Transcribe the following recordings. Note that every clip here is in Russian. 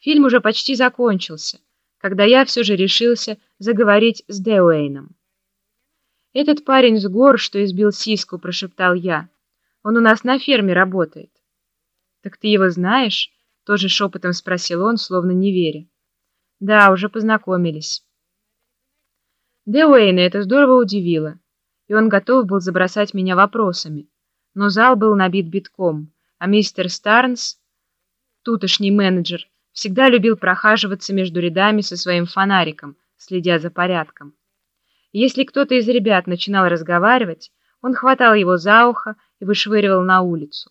Фильм уже почти закончился, когда я все же решился заговорить с Деуэйном. «Этот парень с гор, что избил Сиску», — прошептал я. «Он у нас на ферме работает». «Так ты его знаешь?» — тоже шепотом спросил он, словно не веря. «Да, уже познакомились». Деуэйна это здорово удивило, и он готов был забросать меня вопросами. Но зал был набит битком, а мистер Старнс, тутошний менеджер, всегда любил прохаживаться между рядами со своим фонариком, следя за порядком. Если кто-то из ребят начинал разговаривать, он хватал его за ухо и вышвыривал на улицу.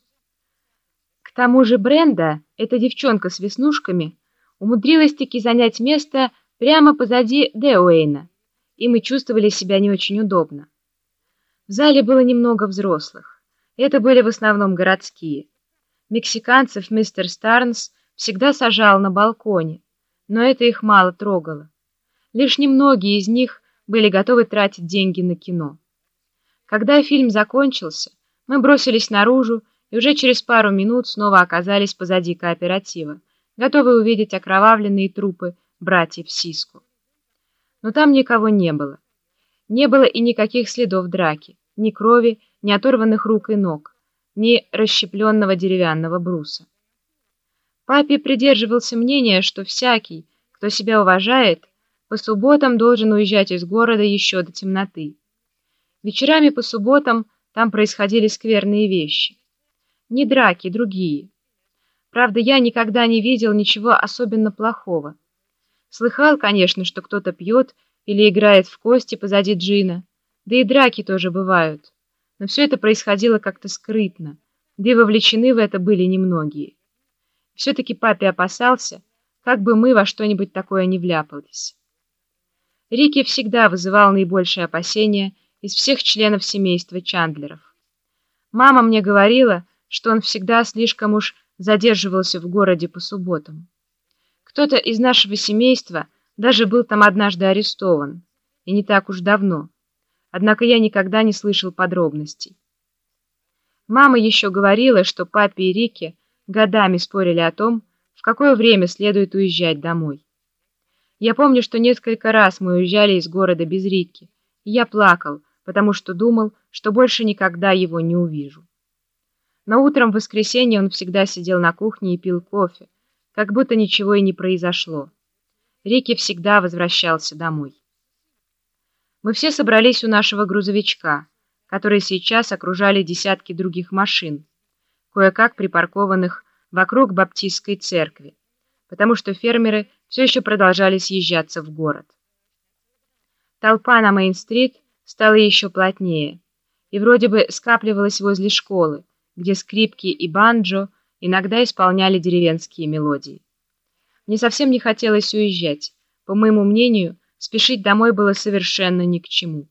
К тому же Бренда, эта девчонка с веснушками, умудрилась-таки занять место прямо позади Деуэйна, и мы чувствовали себя не очень удобно. В зале было немного взрослых. Это были в основном городские. Мексиканцев мистер Старнс всегда сажал на балконе, но это их мало трогало. Лишь немногие из них были готовы тратить деньги на кино. Когда фильм закончился, мы бросились наружу и уже через пару минут снова оказались позади кооператива, готовые увидеть окровавленные трупы братьев Сиску. Но там никого не было. Не было и никаких следов драки, ни крови, ни оторванных рук и ног, ни расщепленного деревянного бруса. Папе придерживался мнения, что всякий, кто себя уважает, по субботам должен уезжать из города еще до темноты. Вечерами по субботам там происходили скверные вещи. Не драки, другие. Правда, я никогда не видел ничего особенно плохого. Слыхал, конечно, что кто-то пьет или играет в кости позади джина, да и драки тоже бывают. Но все это происходило как-то скрытно, да и вовлечены в это были немногие. Все-таки папе опасался, как бы мы во что-нибудь такое не вляпались. Рики всегда вызывал наибольшее опасение из всех членов семейства Чандлеров. Мама мне говорила, что он всегда слишком уж задерживался в городе по субботам. Кто-то из нашего семейства даже был там однажды арестован, и не так уж давно. Однако я никогда не слышал подробностей. Мама еще говорила, что папе и Рике годами спорили о том, в какое время следует уезжать домой. Я помню, что несколько раз мы уезжали из города без Рикки, и я плакал, потому что думал, что больше никогда его не увижу. Но утром в воскресенье он всегда сидел на кухне и пил кофе, как будто ничего и не произошло. Рикки всегда возвращался домой. Мы все собрались у нашего грузовичка, который сейчас окружали десятки других машин, кое-как припаркованных вокруг баптистской церкви, потому что фермеры все еще продолжали съезжаться в город. Толпа на Мейн-стрит стала еще плотнее и вроде бы скапливалась возле школы, где скрипки и банджо иногда исполняли деревенские мелодии. Мне совсем не хотелось уезжать. По моему мнению, спешить домой было совершенно ни к чему.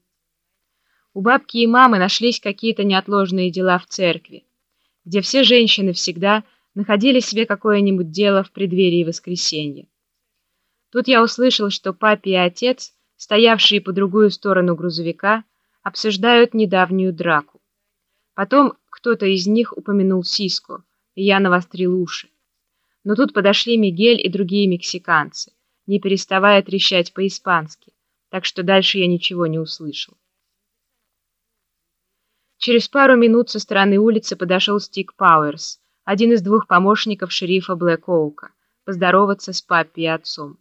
У бабки и мамы нашлись какие-то неотложные дела в церкви, где все женщины всегда находили себе какое-нибудь дело в преддверии воскресенья. Тут я услышал, что папе и отец, стоявшие по другую сторону грузовика, обсуждают недавнюю драку. Потом кто-то из них упомянул Сиско, и я навострил уши. Но тут подошли Мигель и другие мексиканцы, не переставая трещать по-испански, так что дальше я ничего не услышал. Через пару минут со стороны улицы подошел Стик Пауэрс, один из двух помощников шерифа Блэк Оука, поздороваться с папой и отцом.